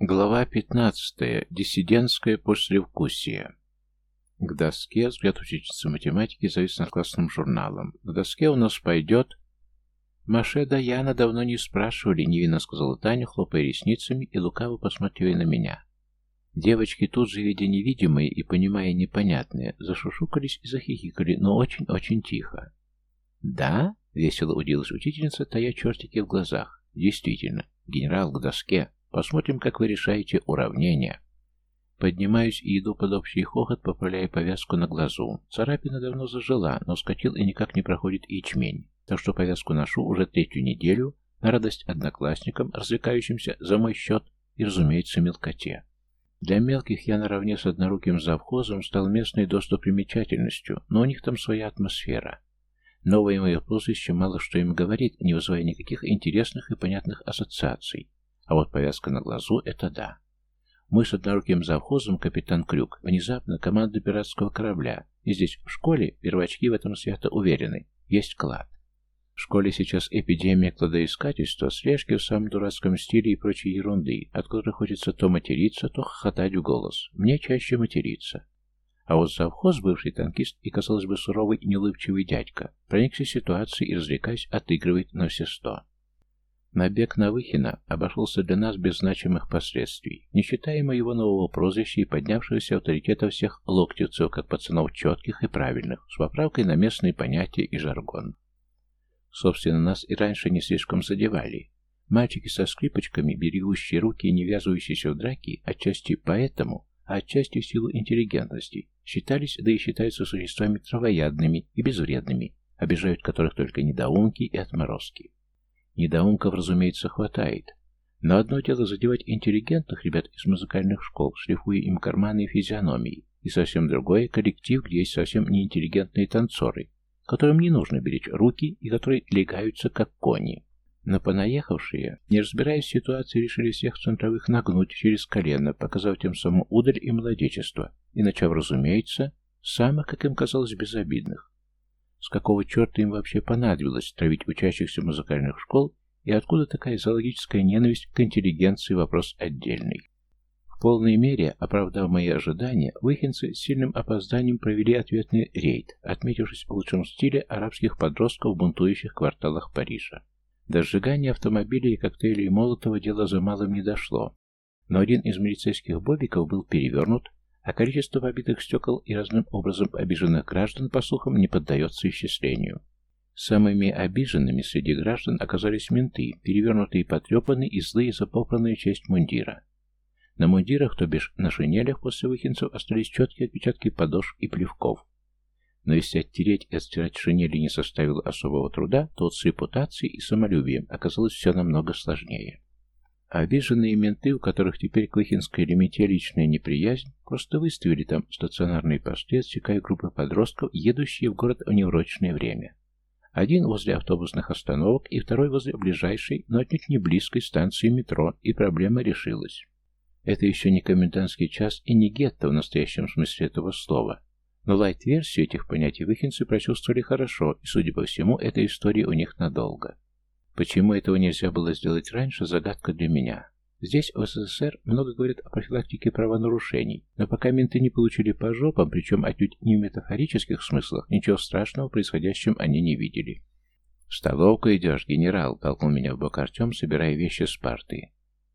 Глава 15. Диссидентское послевкусие. К доске взгляд учительницы математики завис над классным журналом. К доске у нас пойдет... Маше да Яна давно не спрашивали, невинно сказала Таня, хлопая ресницами и лукаво посматривая на меня. Девочки тут же, видя невидимые и понимая непонятные, зашушукались и захихикали, но очень-очень тихо. «Да?» — весело удивилась учительница, тая чертики в глазах. «Действительно, генерал к доске». Посмотрим, как вы решаете уравнение. Поднимаюсь и иду под общий хохот, поправляя повязку на глазу. Царапина давно зажила, но скатил и никак не проходит ячмень. Так что повязку ношу уже третью неделю, на радость одноклассникам, развлекающимся за мой счет и, разумеется, мелкоте. Для мелких я наравне с одноруким завхозом стал местной достопримечательностью, но у них там своя атмосфера. Новое мое прозвище мало что им говорит, не вызывая никаких интересных и понятных ассоциаций. А вот повязка на глазу — это да. Мы с одноруким завхозом, капитан Крюк, внезапно команда пиратского корабля. И здесь, в школе, первочки в этом свято уверены. Есть клад. В школе сейчас эпидемия кладоискательства, слежки в самом дурацком стиле и прочей ерунды, от которой хочется то материться, то хохотать в голос. Мне чаще материться. А вот завхоз, бывший танкист и, казалось бы, суровый и неулыбчивый дядька, проникся ситуацией и, развлекаясь, отыгрывает на все сто. Набег на Выхина обошелся для нас без значимых последствий, не считая моего нового прозвища и поднявшегося авторитета всех локтевцев, как пацанов четких и правильных, с поправкой на местные понятия и жаргон. Собственно, нас и раньше не слишком задевали. Мальчики со скрипочками, берегущие руки и не ввязывающиеся в драки, отчасти поэтому, а отчасти в силу интеллигентности, считались, да и считаются существами травоядными и безвредными, обижают которых только недоумки и отморозки. Недоумков, разумеется, хватает. Но одно дело задевать интеллигентных ребят из музыкальных школ, шлифуя им карманы и физиономии, и совсем другое – коллектив, где есть совсем неинтеллигентные танцоры, которым не нужно беречь руки и которые легаются как кони. Но понаехавшие, не разбираясь в ситуации, решили всех центровых нагнуть через колено, показав тем самым удаль и молодечество, и начав, разумеется, самых, как им казалось, безобидных. С какого черта им вообще понадобилось травить учащихся музыкальных школ и откуда такая зоологическая ненависть к интеллигенции вопрос отдельный. В полной мере, оправдав мои ожидания, выхинцы с сильным опозданием провели ответный рейд, отметившись в лучшем стиле арабских подростков в бунтующих кварталах Парижа. До сжигания автомобилей, коктейлей Молотова дело за малым не дошло, но один из милицейских бобиков был перевернут, а количество побитых стекол и разным образом обиженных граждан, по слухам, не поддается исчислению. Самыми обиженными среди граждан оказались менты, перевернутые потрепанные и злые за попранную часть мундира. На мундирах, то бишь на шинелях после выхинцев, остались четкие отпечатки подошв и плевков. Но если оттереть и отстирать шинели не составило особого труда, то с репутацией и самолюбием оказалось все намного сложнее. Обиженные менты, у которых теперь к Выхинской лимите неприязнь, просто выставили там стационарные посты, отсекая группы подростков, едущие в город в неврочное время. Один возле автобусных остановок и второй возле ближайшей, но отнюдь не близкой станции метро, и проблема решилась. Это еще не комендантский час и не гетто в настоящем смысле этого слова. Но лайт-версию этих понятий выхинцы прочувствовали хорошо, и, судя по всему, эта история у них надолго. Почему этого нельзя было сделать раньше, загадка для меня. Здесь, в СССР, много говорят о профилактике правонарушений, но пока менты не получили по жопам, причем отнюдь не в метафорических смыслах, ничего страшного происходящим они не видели. «В столовку идешь, генерал», — толкнул меня в бок Артем, собирая вещи с парты.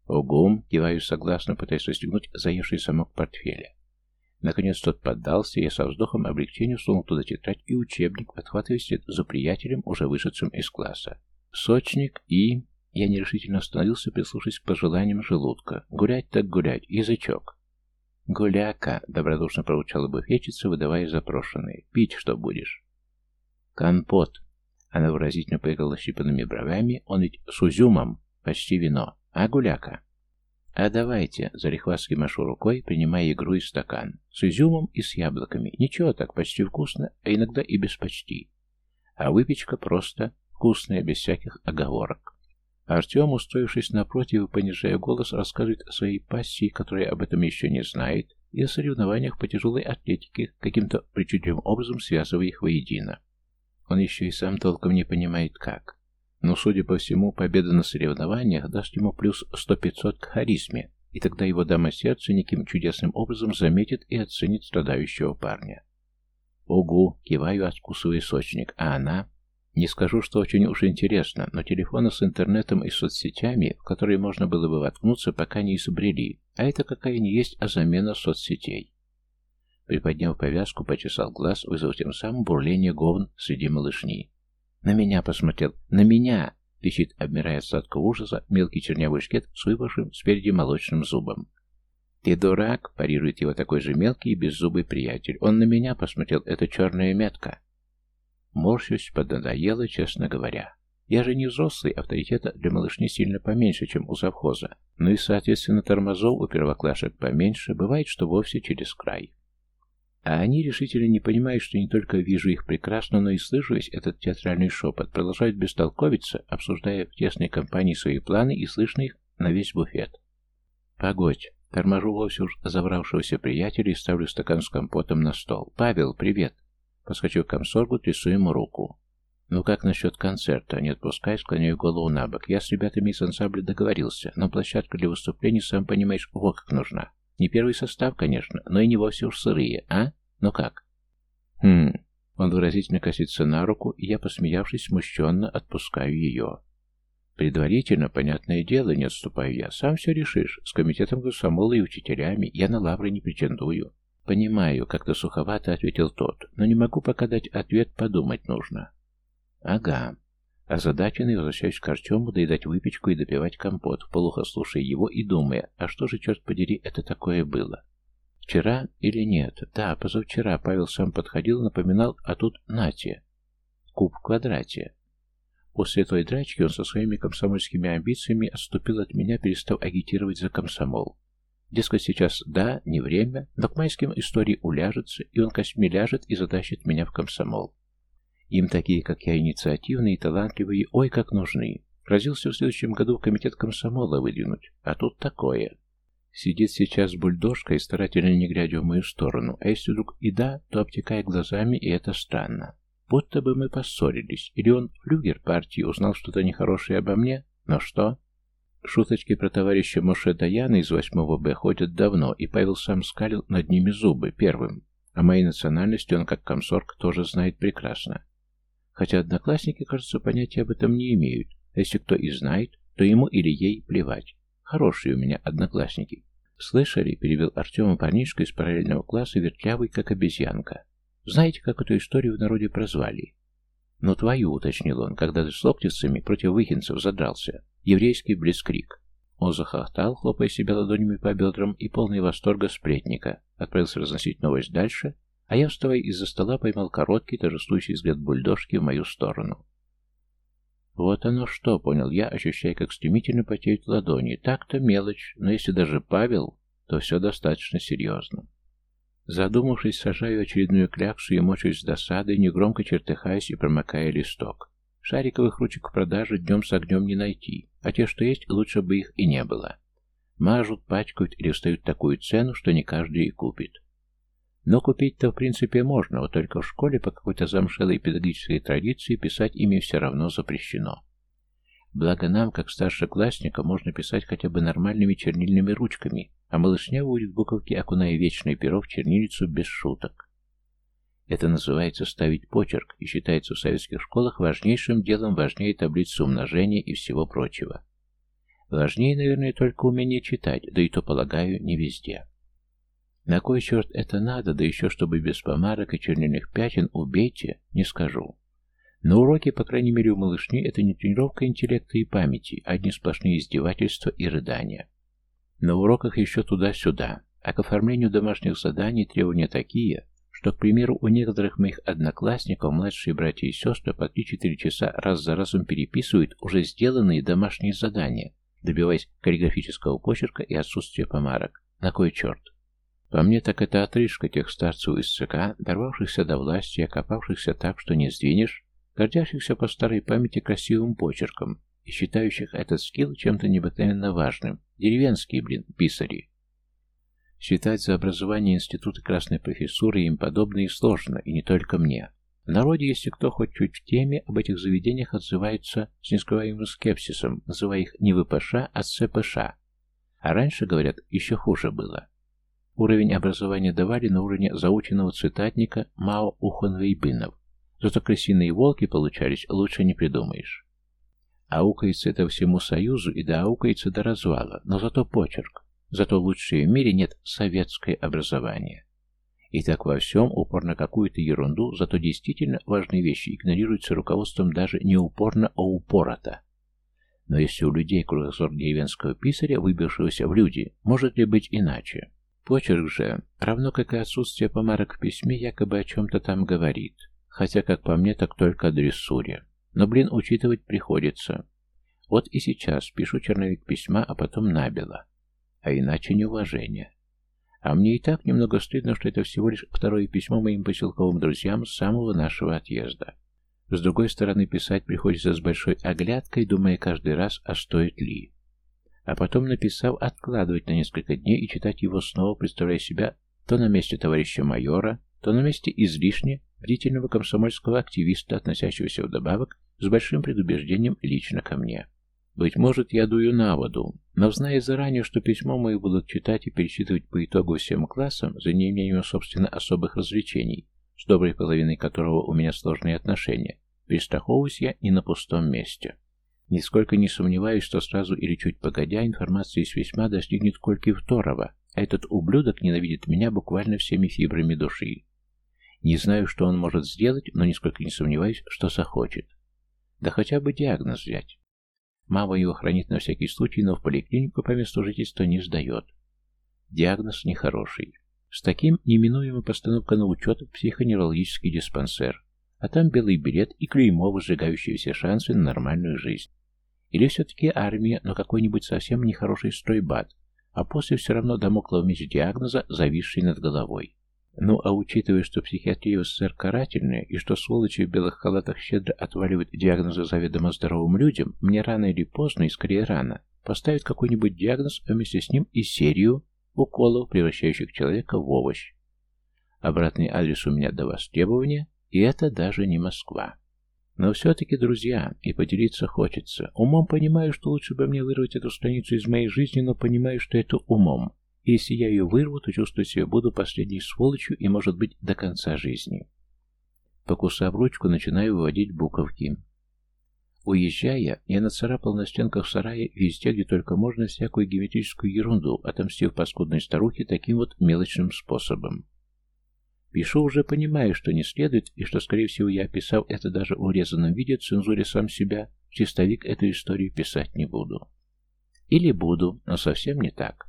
«Угум», — киваю согласно, пытаясь расстегнуть заевший самок портфеля. Наконец тот поддался, и я со вздохом облегчения сунул туда тетрадь и учебник, подхватывая след за приятелем, уже вышедшим из класса. Сочник и... Я нерешительно остановился, прислушаясь к пожеланиям желудка. Гулять так гулять, язычок. «Гуляка», — добродушно проучала буфетчица, выдавая запрошенные. «Пить что будешь?» «Компот». Она выразительно поиграла щипанными бровями. «Он ведь с узюмом, почти вино. А гуляка?» «А давайте», — залихвастки машу рукой, принимая игру и стакан. «С изюмом и с яблоками. Ничего так, почти вкусно, а иногда и без почти. А выпечка просто вкусная, без всяких оговорок. Артем, устроившись напротив и понижая голос, рассказывает о своей пассии, которая об этом еще не знает, и о соревнованиях по тяжелой атлетике, каким-то причудливым образом связывая их воедино. Он еще и сам толком не понимает как. Но, судя по всему, победа на соревнованиях даст ему плюс 100-500 к харизме, и тогда его дама сердца неким чудесным образом заметит и оценит страдающего парня. Угу, киваю, откусывая сочник, а она... Не скажу, что очень уж интересно, но телефона с интернетом и соцсетями, в которые можно было бы воткнуться, пока не изобрели, а это какая ни есть, а замена соцсетей. Приподняв повязку, почесал глаз, вызвав тем самым бурление говн среди малышни. «На меня посмотрел! На меня!» — кричит, обмирая от сладкого ужаса, мелкий чернявый шкет с выпавшим спереди молочным зубом. «Ты дурак!» — парирует его такой же мелкий и беззубый приятель. «Он на меня посмотрел, это черная метка!» Морщусь, поднадоело, честно говоря. Я же не взрослый, авторитета для малышни сильно поменьше, чем у завхоза. Ну и, соответственно, тормозов у первоклашек поменьше, бывает, что вовсе через край. А они решительно не понимают, что не только вижу их прекрасно, но и слышу весь этот театральный шепот, продолжают бестолковиться, обсуждая в тесной компании свои планы и слышно их на весь буфет. Погодь, торможу вовсе уж забравшегося приятеля и ставлю стакан с компотом на стол. «Павел, привет!» Подскочив к комсоргу, трясу ему руку. «Ну как насчет концерта?» Не отпускай, склоняю голову на бок. «Я с ребятами из ансамбля договорился, но площадка для выступлений, сам понимаешь, вот как нужна. Не первый состав, конечно, но и не вовсе уж сырые, а? Ну как? Хм. Он выразительно косится на руку, и я, посмеявшись, смущенно отпускаю ее. Предварительно, понятное дело, не отступаю я. Сам все решишь. С комитетом комсомола и учителями. Я на лавры не претендую. Понимаю, как-то суховато ответил тот, но не могу пока дать ответ, подумать нужно. Ага. Озадаченный возвращаюсь к Артему доедать выпечку и допивать компот, плохо слушая его и думая, а что же, черт подери, это такое было? Вчера или нет? Да, позавчера Павел сам подходил напоминал, а тут нате. Куб в квадрате. После той драчки он со своими комсомольскими амбициями отступил от меня, перестав агитировать за комсомол. Дескать, сейчас да, не время, но к майским истории уляжется, и он косьми ляжет и затащит меня в комсомол. Им такие, как я, инициативные и талантливые, ой, как нужны. Грозился в следующем году в комитет комсомола выдвинуть, а тут такое. Сидит сейчас бульдожкой, старательно не глядя в мою сторону, а если вдруг и да, то обтекая глазами, и это странно. Будто бы мы поссорились, или он, флюгер партии, узнал что-то нехорошее обо мне, но что? Шуточки про товарища Моше Даяна из 8 Б ходят давно, и Павел сам скалил над ними зубы первым. О моей национальности он, как комсорг, тоже знает прекрасно. Хотя одноклассники, кажется, понятия об этом не имеют. А если кто и знает, то ему или ей плевать. Хорошие у меня одноклассники. «Слышали?» — перебил Артема парнишка из параллельного класса, вертлявый, как обезьянка. «Знаете, как эту историю в народе прозвали?» «Ну, твою», — уточнил он, когда ты с локтицами против выхинцев задрался. Еврейский блескрик. Он захохтал, хлопая себя ладонями по бедрам, и полный восторга сплетника. Отправился разносить новость дальше, а я, вставая из-за стола, поймал короткий, торжествующий взгляд бульдожки в мою сторону. Вот оно что, понял я, ощущая, как стремительно потеют ладони. Так-то мелочь, но если даже Павел, то все достаточно серьезно. Задумавшись, сажаю очередную кляксу и мочусь с досадой, негромко чертыхаясь и промокая листок. Шариковых ручек в продаже днем с огнем не найти, а те, что есть, лучше бы их и не было. Мажут, пачкают или встают такую цену, что не каждый и купит. Но купить-то в принципе можно, вот только в школе по какой-то замшелой педагогической традиции писать ими все равно запрещено. Благо нам, как старшеклассникам, можно писать хотя бы нормальными чернильными ручками, а малышня выводит буковки, окуная вечное перо в чернилицу без шуток. Это называется ставить почерк и считается в советских школах важнейшим делом важнее таблицы умножения и всего прочего. Важнее, наверное, только умение читать, да и то, полагаю, не везде. На кой черт это надо, да еще чтобы без помарок и чернильных пятен убейте, не скажу. На уроке, по крайней мере у малышни, это не тренировка интеллекта и памяти, а одни сплошные издевательства и рыдания. На уроках еще туда-сюда, а к оформлению домашних заданий требования такие, что, к примеру, у некоторых моих одноклассников младшие братья и сестры по 3-4 часа раз за разом переписывают уже сделанные домашние задания, добиваясь каллиграфического почерка и отсутствия помарок. На кой черт? По мне, так это отрыжка тех старцев из ЦК, дорвавшихся до власти, окопавшихся так, что не сдвинешь, гордящихся по старой памяти красивым почерком и считающих этот скилл чем-то необыкновенно важным. Деревенские, блин, писари. Считать за образование института красной профессуры и им подобные сложно, и не только мне. В народе, если кто хоть чуть в теме, об этих заведениях отзываются с нескрываемым скепсисом, называя их не ВПШ, а ЦПШ, А раньше, говорят, еще хуже было. Уровень образования давали на уровне заученного цитатника Мао Уханвейбынов. Зато крысиные волки получались, лучше не придумаешь. Аукается это всему Союзу и да аукается до развала, но зато почерк. Зато лучшее в мире нет советское образование. И так во всем упор на какую-то ерунду, зато действительно важные вещи игнорируются руководством даже не упорно, а упорото. Но если у людей кругозор деревенского писаря, выбившегося в люди, может ли быть иначе? Почерк же, равно как и отсутствие помарок в письме, якобы о чем-то там говорит. Хотя, как по мне, так только о дрессуре. Но, блин, учитывать приходится. Вот и сейчас пишу черновик письма, а потом набело. А иначе неуважение. А мне и так немного стыдно, что это всего лишь второе письмо моим поселковым друзьям с самого нашего отъезда. С другой стороны, писать приходится с большой оглядкой, думая каждый раз, а стоит ли. А потом, написав, откладывать на несколько дней и читать его снова, представляя себя то на месте товарища майора, то на месте излишне бдительного комсомольского активиста, относящегося вдобавок с большим предубеждением лично ко мне. Быть может, я дую на воду, но зная заранее, что письмо мое будут читать и перечитывать по итогу всем классам, за неимением, собственно, особых развлечений, с доброй половиной которого у меня сложные отношения, перестраховываюсь я не на пустом месте. Нисколько не сомневаюсь, что сразу или чуть погодя информация из письма достигнет Кольки Второго, а этот ублюдок ненавидит меня буквально всеми фибрами души. Не знаю, что он может сделать, но нисколько не сомневаюсь, что захочет. Да хотя бы диагноз взять. Мама его хранит на всякий случай, но в поликлинику по месту жительства не сдает. Диагноз нехороший. С таким неминуема постановка на учет в психоневрологический диспансер. А там белый билет и клеймо, выжигающие все шансы на нормальную жизнь. Или все-таки армия, но какой-нибудь совсем нехороший стройбат, а после все равно домоклов меч диагноза, зависший над головой. Ну, а учитывая, что психиатрия в СССР карательная, и что сволочи в белых халатах щедро отваливают диагнозы заведомо здоровым людям, мне рано или поздно, и скорее рано, поставят какой-нибудь диагноз, а вместе с ним и серию уколов, превращающих человека в овощ. Обратный адрес у меня до востребования, и это даже не Москва. Но все-таки, друзья, и поделиться хочется. Умом понимаю, что лучше бы мне вырвать эту страницу из моей жизни, но понимаю, что это умом. Если я ее вырву, то чувствую себя буду последней сволочью и, может быть, до конца жизни. Покусав ручку, начинаю выводить буковки. Уезжая, я нацарапал на стенках сарая везде, где только можно, всякую геометрическую ерунду, отомстив паскудной старухе таким вот мелочным способом. Пишу уже понимая, что не следует, и что, скорее всего, я, описав это даже в урезанном виде, цензуре сам себя, чистовик эту историю писать не буду. Или буду, но совсем не так.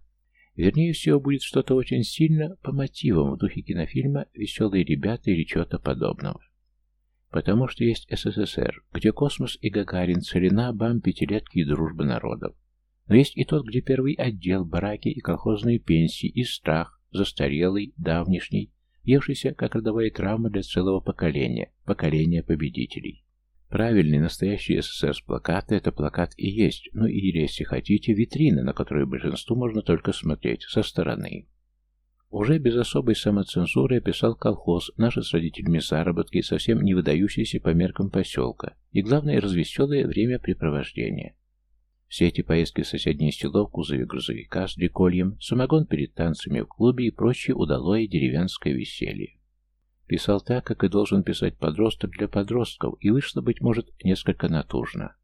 Вернее всего, будет что-то очень сильно по мотивам в духе кинофильма «Веселые ребята» или чего-то подобного. Потому что есть СССР, где космос и Гагарин, целина, бам, пятилетки и дружба народов. Но есть и тот, где первый отдел, бараки и колхозные пенсии, и страх, застарелый, давнишний, евшийся как родовая травма для целого поколения, поколения победителей. Правильный, настоящий СССР с плаката – это плакат и есть, ну или, если хотите, витрина, на которую большинству можно только смотреть со стороны. Уже без особой самоцензуры описал колхоз, наши с родителями заработки, совсем не выдающиеся по меркам поселка, и, главное, развеселое времяпрепровождение. Все эти поездки в соседние село в кузове грузовика с дрекольем, самогон перед танцами в клубе и прочее удалое деревенское веселье. Писал так, как и должен писать подросток для подростков, и вышло, быть может, несколько натужно.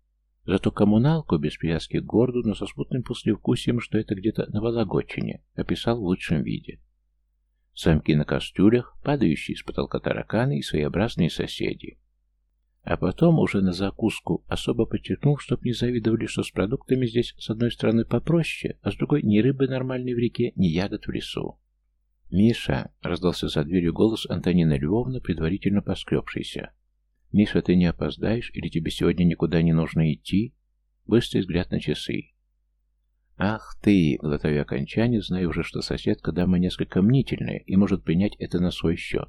Зато коммуналку, без привязки к городу, но со смутным послевкусием, что это где-то на Вологодчине, описал в лучшем виде. Самки на кастрюлях, падающие с потолка тараканы и своеобразные соседи. А потом, уже на закуску, особо подчеркнул, чтоб не завидовали, что с продуктами здесь с одной стороны попроще, а с другой ни рыбы нормальной в реке, ни ягод в лесу. «Миша!» — раздался за дверью голос Антонины Львовны, предварительно поскребшийся. «Миша, ты не опоздаешь, или тебе сегодня никуда не нужно идти?» Быстрый взгляд на часы. «Ах ты!» — глотаю окончание, знаю уже, что соседка дама несколько мнительная и может принять это на свой счет.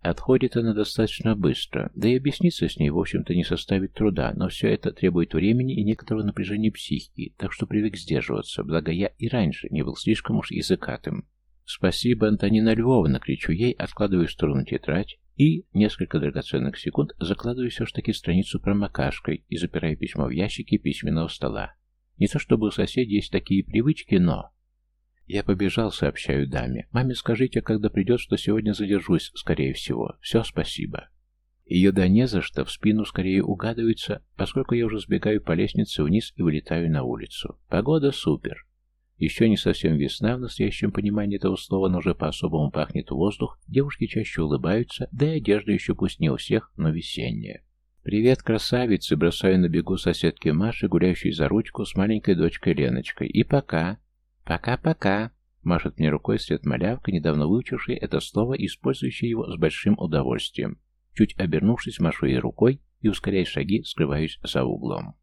Отходит она достаточно быстро, да и объясниться с ней, в общем-то, не составит труда, но все это требует времени и некоторого напряжения психики, так что привык сдерживаться, благо я и раньше не был слишком уж языкатым. «Спасибо, Антонина Львовна!» — кричу ей, откладываю в сторону тетрадь и, несколько драгоценных секунд, закладываю все ж таки страницу промокашкой и запираю письмо в ящике письменного стола. Не то чтобы у соседей есть такие привычки, но... Я побежал, сообщаю даме. Маме скажите, когда придет, что сегодня задержусь, скорее всего. Все, спасибо. Ее да не за что, в спину скорее угадывается, поскольку я уже сбегаю по лестнице вниз и вылетаю на улицу. Погода супер. Еще не совсем весна в настоящем понимании этого слова, но уже по-особому пахнет воздух, девушки чаще улыбаются, да и одежда еще пусть не у всех, но весенняя. «Привет, красавицы!» Бросаю на бегу соседки Маши, гуляющей за ручку с маленькой дочкой Леночкой. «И пока!» «Пока-пока!» Машет мне рукой свет малявка, недавно выучившая это слово и использующая его с большим удовольствием. Чуть обернувшись, машу ей рукой и, ускоряя шаги, скрываюсь за углом.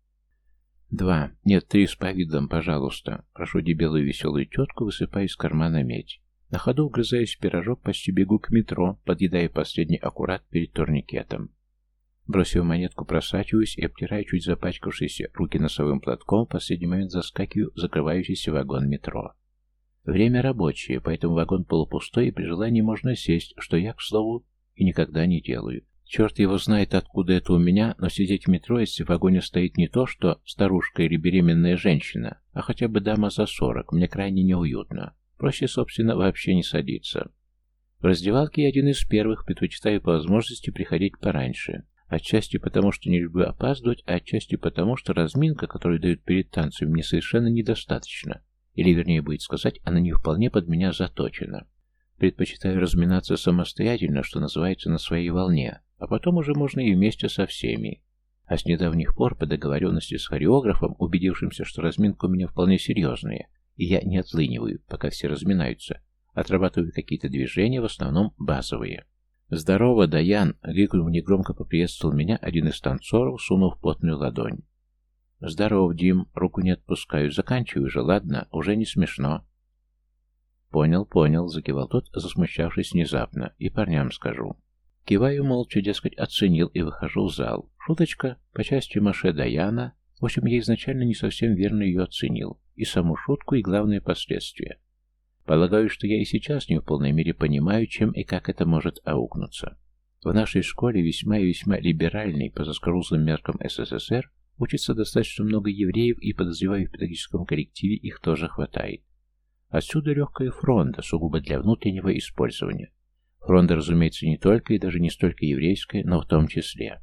Два. Нет, три с повидлом, пожалуйста. Прошу дебелую веселую тетку, высыпаю из кармана медь. На ходу, вгрызаясь в пирожок, почти бегу к метро, подъедая последний аккурат перед турникетом. Бросив монетку, просачиваюсь и, обтирая чуть запачкавшиеся руки носовым платком, в последний момент заскакиваю в закрывающийся вагон метро. Время рабочее, поэтому вагон полупустой, и при желании можно сесть, что я, к слову, и никогда не делаю. Черт его знает, откуда это у меня, но сидеть в метро, если в вагоне стоит не то, что старушка или беременная женщина, а хотя бы дама за сорок, мне крайне неуютно. Проще, собственно, вообще не садиться. В раздевалке я один из первых, предпочитаю по возможности приходить пораньше. Отчасти потому, что не люблю опаздывать, а отчасти потому, что разминка, которую дают перед танцем, мне совершенно недостаточно. Или, вернее, будет сказать, она не вполне под меня заточена. Предпочитаю разминаться самостоятельно, что называется, на своей волне, а потом уже можно и вместе со всеми. А с недавних пор, по договоренности с хореографом, убедившимся, что разминка у меня вполне серьезная, и я не отлыниваю, пока все разминаются, отрабатываю какие-то движения, в основном базовые. «Здорово, Даян!» — крикнув негромко поприветствовал меня один из танцоров, сунув потную ладонь. «Здоров, Дим, руку не отпускаю, заканчиваю же, ладно, уже не смешно». «Понял, понял», — закивал тот, засмущавшись внезапно, — «и парням скажу». Киваю молча, дескать, оценил и выхожу в зал. Шуточка по части Маше Даяна. В общем, я изначально не совсем верно ее оценил. И саму шутку, и главные последствия. Полагаю, что я и сейчас не в полной мере понимаю, чем и как это может аукнуться. В нашей школе, весьма и весьма либеральной, по заскорузлым меркам СССР, учится достаточно много евреев, и, подозреваю, в педагогическом коллективе их тоже хватает. Отсюда легкая фронта, сугубо для внутреннего использования. Фронта, разумеется, не только и даже не столько еврейская, но в том числе.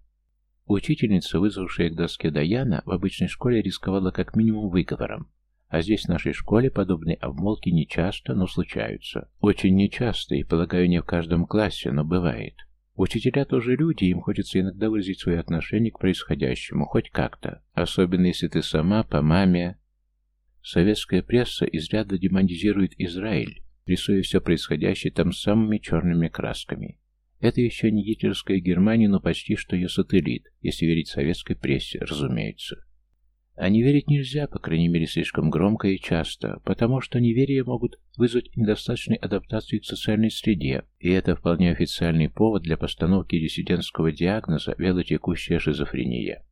Учительница, вызвавшая к доске Даяна, в обычной школе рисковала как минимум выговором. А здесь в нашей школе подобные обмолки не часто, но случаются. Очень нечасто, и, полагаю, не в каждом классе, но бывает. Учителя тоже люди, им хочется иногда выразить свое отношение к происходящему, хоть как-то. Особенно если ты сама, по маме. Советская пресса изрядно демонизирует Израиль, рисуя все происходящее там самыми черными красками. Это еще не гитлеровская Германия, но почти что ее сателлит, если верить советской прессе, разумеется. А не верить нельзя, по крайней мере, слишком громко и часто, потому что неверие могут вызвать недостаточной адаптации к социальной среде, и это вполне официальный повод для постановки диссидентского диагноза «велотекущая шизофрения».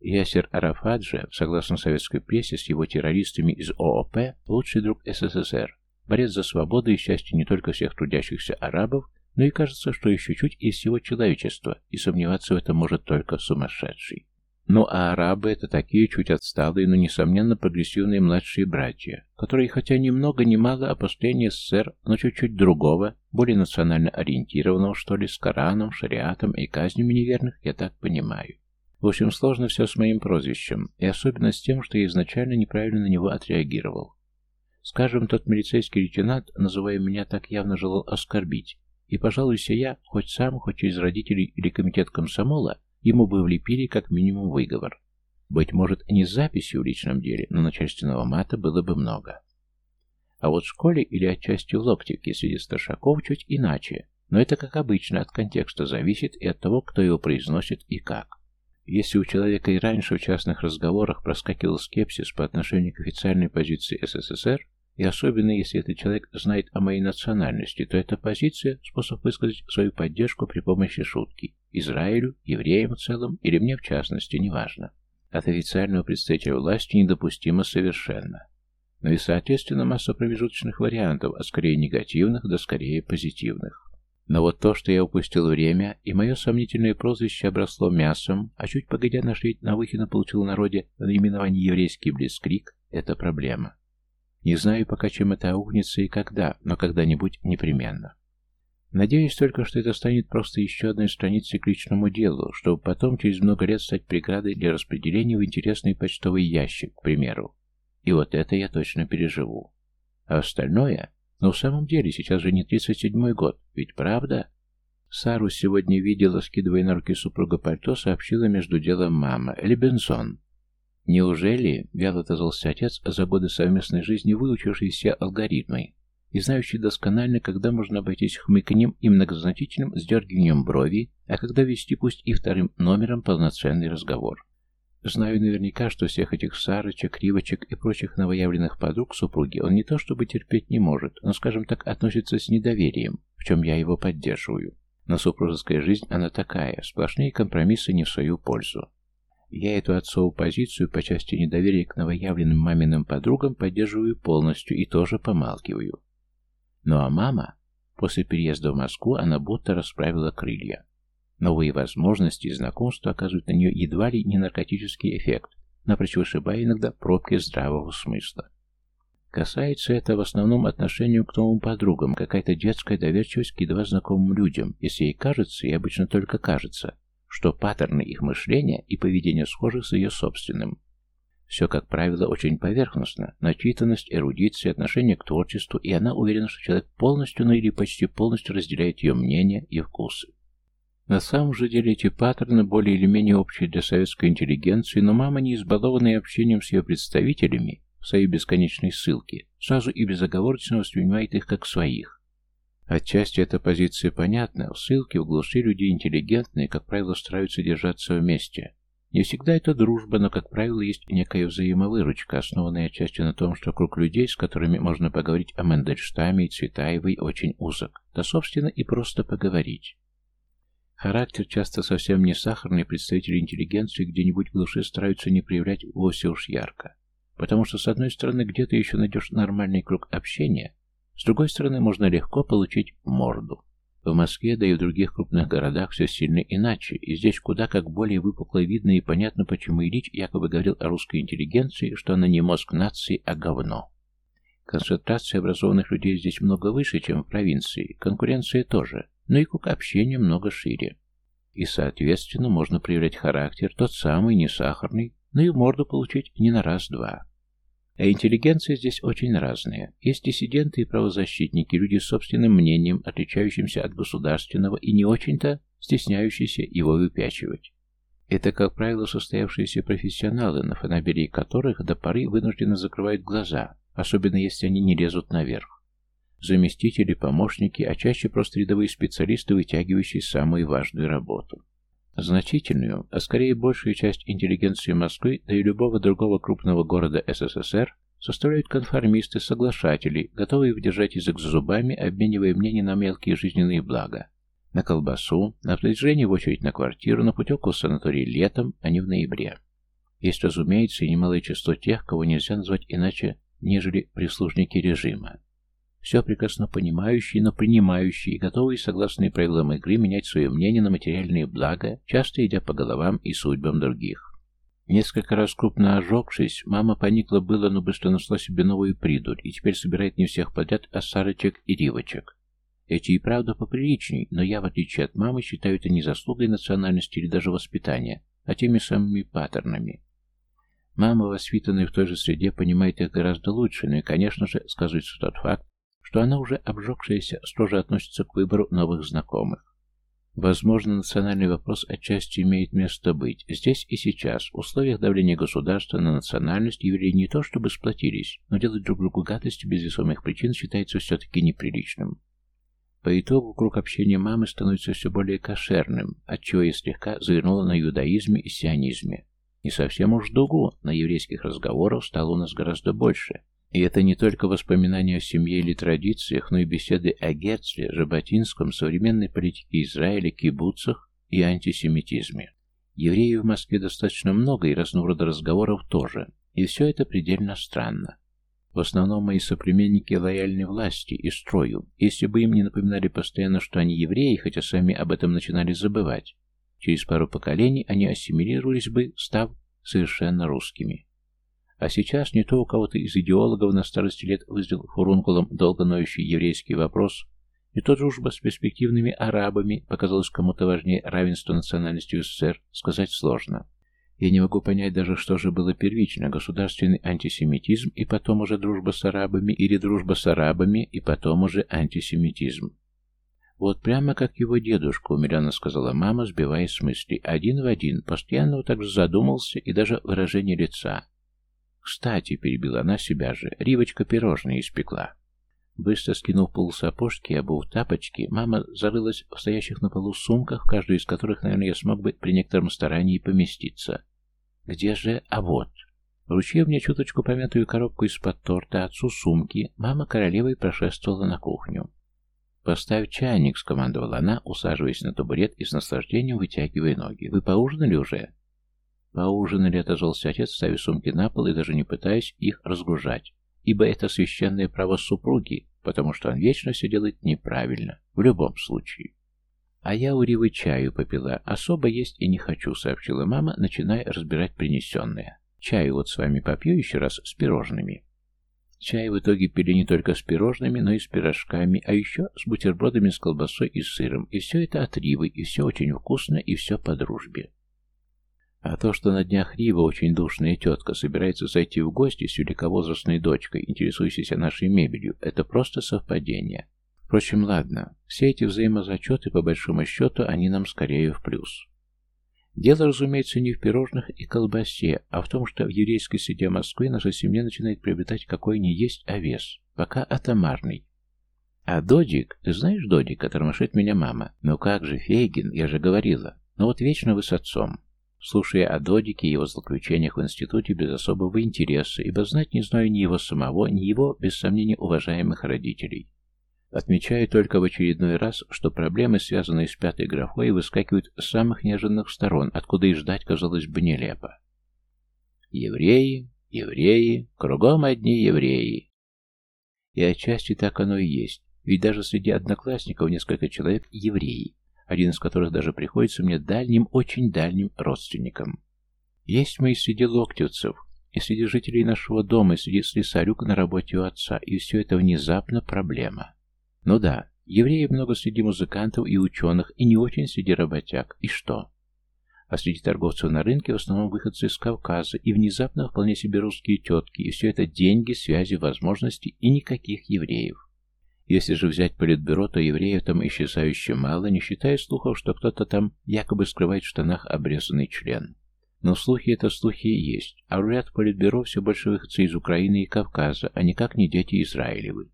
Ясер Арафат же, согласно советской прессе, с его террористами из ООП, лучший друг СССР, борец за свободу и счастье не только всех трудящихся арабов, но и кажется, что еще чуть из всего человечества, и сомневаться в этом может только сумасшедший. Ну а арабы — это такие чуть отсталые, но, несомненно, прогрессивные младшие братья, которые, хотя ни много ни мало, а последние СССР, но чуть-чуть другого, более национально ориентированного, что ли, с Кораном, шариатом и казнями неверных, я так понимаю. В общем, сложно все с моим прозвищем, и особенно с тем, что я изначально неправильно на него отреагировал. Скажем, тот милицейский лейтенант, называя меня так, явно желал оскорбить. И, пожалуйся я, хоть сам, хоть через родителей или комитет комсомола, ему бы влепили как минимум выговор. Быть может, не с записью в личном деле, но начальственного мата было бы много. А вот в школе или отчасти в локтевке среди старшаков чуть иначе, но это, как обычно, от контекста зависит и от того, кто его произносит и как. Если у человека и раньше в частных разговорах проскакивал скепсис по отношению к официальной позиции СССР, и особенно если этот человек знает о моей национальности, то эта позиция – способ высказать свою поддержку при помощи шутки. Израилю, евреям в целом или мне в частности, неважно. От официального представителя власти недопустимо совершенно. Но и, соответственно, масса промежуточных вариантов, от скорее негативных до скорее позитивных. Но вот то, что я упустил время, и мое сомнительное прозвище обросло мясом, а чуть погодя нашли Навыхина получил в народе наименование еврейский блицкрик, это проблема. Не знаю пока, чем это аукнется и когда, но когда-нибудь непременно. Надеюсь только, что это станет просто еще одной страницей к личному делу, чтобы потом через много лет стать преградой для распределения в интересный почтовый ящик, к примеру. И вот это я точно переживу. А остальное? Но в самом деле, сейчас же не 37-й год, ведь правда? Сару сегодня видела, скидывая на руки супруга пальто, сообщила между делом мама. Или Бензон. Неужели, вяло отозвался отец, за годы совместной жизни выучивший все алгоритмы и знающий досконально, когда можно обойтись хмыканьем и многозначительным сдергиванием брови, а когда вести пусть и вторым номером полноценный разговор. Знаю наверняка, что всех этих Сарочек, Ривочек и прочих новоявленных подруг супруги он не то чтобы терпеть не может, но, скажем так, относится с недоверием, в чем я его поддерживаю. Но супружеская жизнь она такая, сплошные компромиссы не в свою пользу. Я эту отцову позицию по части недоверия к новоявленным маминым подругам поддерживаю полностью и тоже помалкиваю. Ну а мама, после переезда в Москву, она будто расправила крылья. Новые возможности и знакомства оказывают на нее едва ли не наркотический эффект, напрочь вышибая иногда пробки здравого смысла. Касается это в основном отношению к новым подругам, какая-то детская доверчивость к едва знакомым людям, если ей кажется, и обычно только кажется, что паттерны их мышления и поведения схожи с ее собственным. Все, как правило, очень поверхностно. Начитанность, эрудиция, отношение к творчеству, и она уверена, что человек полностью, ну или почти полностью разделяет ее мнение и вкусы. На самом же деле эти паттерны более или менее общие для советской интеллигенции, но мама, не избалованная общением с ее представителями, в своей бесконечной ссылке, сразу и безоговорочно воспринимает их как своих. Отчасти эта позиция понятна. В ссылке, в глуши люди интеллигентные, как правило, стараются держаться вместе. Не всегда это дружба, но, как правило, есть некая взаимовыручка, основанная отчасти на том, что круг людей, с которыми можно поговорить о Мендельштаме и Цветаевой, очень узок. Да, собственно, и просто поговорить. Характер часто совсем не сахарный, представители интеллигенции где-нибудь в глуши стараются не проявлять вовсе уж ярко. Потому что, с одной стороны, где-то еще найдешь нормальный круг общения, с другой стороны, можно легко получить морду. В Москве, да и в других крупных городах все сильно иначе, и здесь куда как более выпукло видно и понятно, почему Ильич якобы говорил о русской интеллигенции, что она не мозг нации, а говно. Концентрация образованных людей здесь много выше, чем в провинции, конкуренция тоже, но и круг общения много шире. И, соответственно, можно проявлять характер, тот самый, не сахарный, но и морду получить не на раз-два. А интеллигенция здесь очень разная. Есть диссиденты и правозащитники, люди с собственным мнением, отличающимся от государственного и не очень-то стесняющиеся его выпячивать. Это, как правило, состоявшиеся профессионалы, на фонаберии которых до поры вынуждены закрывать глаза, особенно если они не лезут наверх. Заместители, помощники, а чаще просто рядовые специалисты, вытягивающие самую важную работу. Значительную, а скорее большую часть интеллигенции Москвы, да и любого другого крупного города СССР, составляют конформисты, соглашатели, готовые выдержать язык за зубами, обменивая мнения на мелкие жизненные блага. На колбасу, на вторжение в очередь на квартиру, на путевку в санаторий летом, а не в ноябре. Есть, разумеется, и немалое число тех, кого нельзя назвать иначе, нежели прислужники режима все прекрасно понимающие, но принимающие и готовые, согласно правилам игры, менять свое мнение на материальные блага, часто идя по головам и судьбам других. Несколько раз крупно ожегшись, мама поникла было, но быстро нашла себе новую придурь и теперь собирает не всех подряд, а сарочек и ривочек. Эти и правда поприличней, но я, в отличие от мамы, считаю это не заслугой национальности или даже воспитания, а теми самыми паттернами. Мама, воспитанная в той же среде, понимает их гораздо лучше, но и, конечно же, сказывается тот факт, что она уже обжегшаяся строже относится к выбору новых знакомых. Возможно, национальный вопрос отчасти имеет место быть. Здесь и сейчас, в условиях давления государства на национальность, евреи не то чтобы сплотились, но делать друг другу гадости без весомых причин считается все-таки неприличным. По итогу круг общения мамы становится все более кошерным, отчего я слегка завернула на юдаизме и сионизме. Не совсем уж дугу, на еврейских разговоров стало у нас гораздо больше, и это не только воспоминания о семье или традициях, но и беседы о Герцле, Жаботинском, современной политике Израиля, кибуцах и антисемитизме. Евреев в Москве достаточно много и разного рода разговоров тоже, и все это предельно странно. В основном мои соплеменники лояльны власти и строю, если бы им не напоминали постоянно, что они евреи, хотя сами об этом начинали забывать. Через пару поколений они ассимилировались бы, став совершенно русскими. А сейчас не то у кого-то из идеологов на старости лет вызрел фурункулом долго ноющий еврейский вопрос, не то дружба с перспективными арабами показалась кому-то важнее равенства национальности СССР, сказать сложно. Я не могу понять даже, что же было первично, государственный антисемитизм и потом уже дружба с арабами, или дружба с арабами и потом уже антисемитизм. Вот прямо как его дедушка, умиленно сказала мама, сбиваясь с мысли. Один в один, постоянно вот так же задумался и даже выражение лица. Кстати, перебила она себя же, Ривочка пирожные испекла. Быстро скинув полусапожки и обув тапочки, мама зарылась в стоящих на полу сумках, в каждую из которых, наверное, я смог бы при некотором старании поместиться. Где же... А вот... Вручив мне чуточку помятую коробку из-под торта, отцу сумки, мама королевой прошествовала на кухню. «Поставь чайник», — скомандовала она, усаживаясь на табурет и с наслаждением вытягивая ноги. «Вы поужинали уже?» «Поужинали», — отозвался отец, ставя сумки на пол и даже не пытаясь их разгружать, ибо это священное право супруги, потому что он вечно все делает неправильно, в любом случае. «А я у Ривы чаю попила, особо есть и не хочу», — сообщила мама, начиная разбирать принесенное. «Чаю вот с вами попью еще раз с пирожными». Чай в итоге пили не только с пирожными, но и с пирожками, а еще с бутербродами с колбасой и сыром. И все это от Ривы, и все очень вкусно, и все по дружбе. А то, что на днях Рива, очень душная тетка, собирается зайти в гости с великовозрастной дочкой, интересующейся нашей мебелью, это просто совпадение. Впрочем, ладно, все эти взаимозачеты, по большому счету, они нам скорее в плюс. Дело, разумеется, не в пирожных и колбасе, а в том, что в еврейской среде Москвы наша семья начинает приобретать какой ни есть овес, пока атомарный. А Додик, ты знаешь Додика, тормошит меня мама? Ну как же, Фейгин, я же говорила. Ну вот вечно вы с отцом. Слушая о Додике и его злоключениях в институте без особого интереса, ибо знать не знаю ни его самого, ни его, без сомнения, уважаемых родителей. Отмечаю только в очередной раз, что проблемы, связанные с пятой графой, выскакивают с самых неожиданных сторон, откуда и ждать, казалось бы, нелепо. Евреи, евреи, кругом одни евреи. И отчасти так оно и есть, ведь даже среди одноклассников несколько человек евреи, один из которых даже приходится мне дальним, очень дальним родственником. Есть мы и среди локтевцев, и среди жителей нашего дома, и среди слесарюк на работе у отца, и все это внезапно проблема. Ну да, евреев много среди музыкантов и ученых, и не очень среди работяг. И что? А среди торговцев на рынке в основном выходцы из Кавказа, и внезапно вполне себе русские тетки, и все это деньги, связи, возможности, и никаких евреев. Если же взять политбюро, то евреев там исчезающе мало, не считая слухов, что кто-то там якобы скрывает в штанах обрезанный член. Но слухи это слухи и есть, а ряд политбюро все больше выходцы из Украины и Кавказа, а никак не дети Израилевы.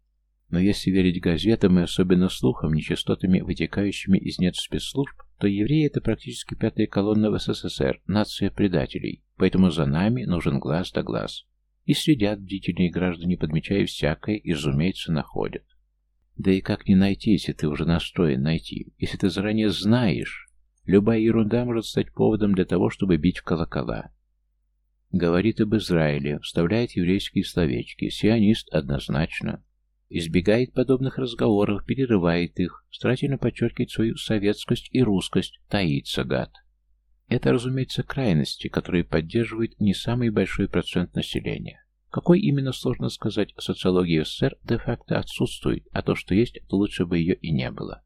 Но если верить газетам и особенно слухам, нечастотами, вытекающими из нет спецслужб, то евреи – это практически пятая колонна в СССР, нация предателей, поэтому за нами нужен глаз да глаз. И следят бдительные граждане, подмечая всякое, и, разумеется, находят. Да и как не найти, если ты уже настроен найти, если ты заранее знаешь? Любая ерунда может стать поводом для того, чтобы бить в колокола. Говорит об Израиле, вставляет еврейские словечки, сионист однозначно. Избегает подобных разговоров, перерывает их, старательно подчеркивает свою советскость и русскость, таится гад. Это, разумеется, крайности, которые поддерживает не самый большой процент населения. Какой именно сложно сказать, социология СССР де-факто отсутствует, а то, что есть, то лучше бы ее и не было.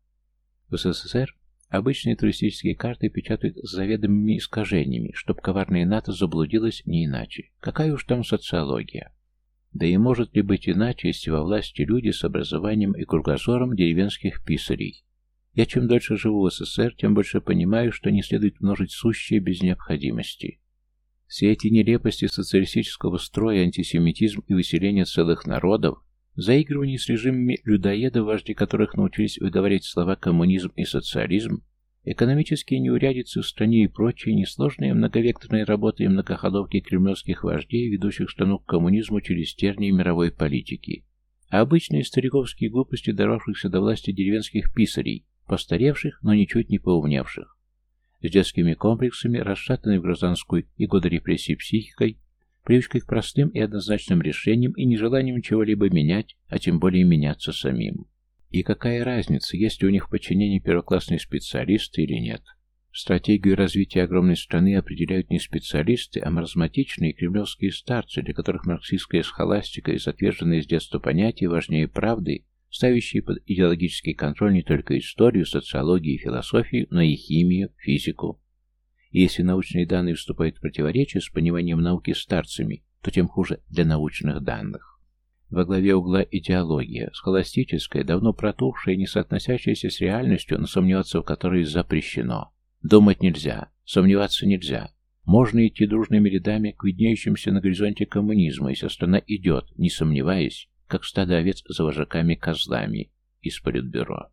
В СССР обычные туристические карты печатают с заведомыми искажениями, чтоб коварная НАТО заблудилась не иначе. Какая уж там социология? Да и может ли быть иначе, если во власти люди с образованием и кругозором деревенских писарей? Я чем дольше живу в СССР, тем больше понимаю, что не следует множить сущее без необходимости. Все эти нелепости социалистического строя, антисемитизм и выселение целых народов, заигрывание с режимами людоедов, вожди которых научились выговаривать слова коммунизм и социализм, Экономические неурядицы в стране и прочие несложные многовекторные работы и многоходовки кремлевских вождей, ведущих страну к коммунизму через тернии мировой политики. А обычные стариковские глупости, дорвавшихся до власти деревенских писарей, постаревших, но ничуть не поумневших. С детскими комплексами, расшатанной в гражданскую и годы репрессий психикой, привычкой к простым и однозначным решениям и нежеланием чего-либо менять, а тем более меняться самим. И какая разница, есть ли у них в подчинении первоклассные специалисты или нет? Стратегию развития огромной страны определяют не специалисты, а маразматичные кремлевские старцы, для которых марксистская схоластика и затверженные с детства понятия важнее правды, ставящие под идеологический контроль не только историю, социологию и философию, но и химию, физику. И если научные данные вступают в противоречие с пониманием науки старцами, то тем хуже для научных данных. Во главе угла идеология, схоластическая, давно протухшая, не соотносящаяся с реальностью, но сомневаться в которой запрещено. Думать нельзя, сомневаться нельзя. Можно идти дружными рядами к виднеющимся на горизонте коммунизма, если страна идет, не сомневаясь, как стадо овец за вожаками-козлами из политбюро.